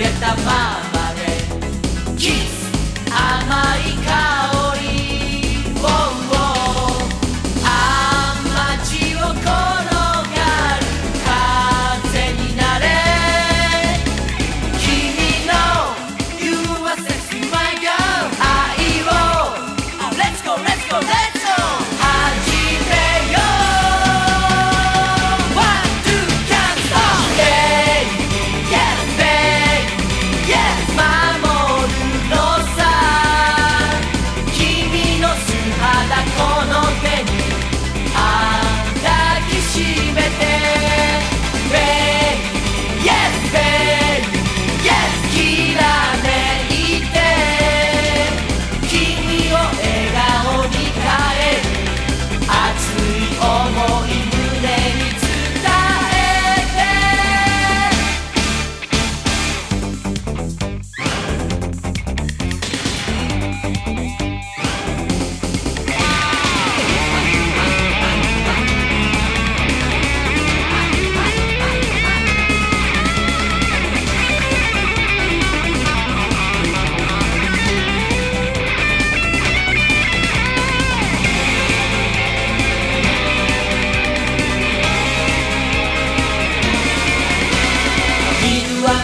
Julieta Barros. cada one.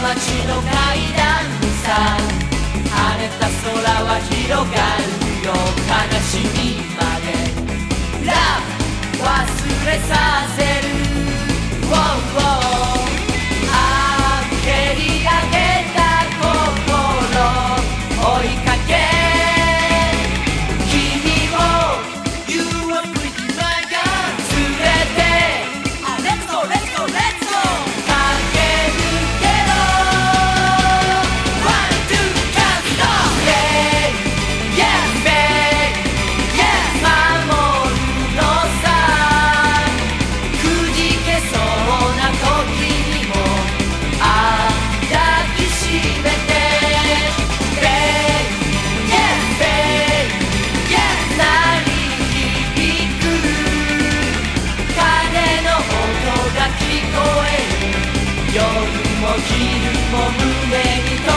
街の階段にさ跳れた空は広がるよ。悲しみまで。ラブ忘れさせるも胸に